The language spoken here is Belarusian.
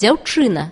дзяўчына.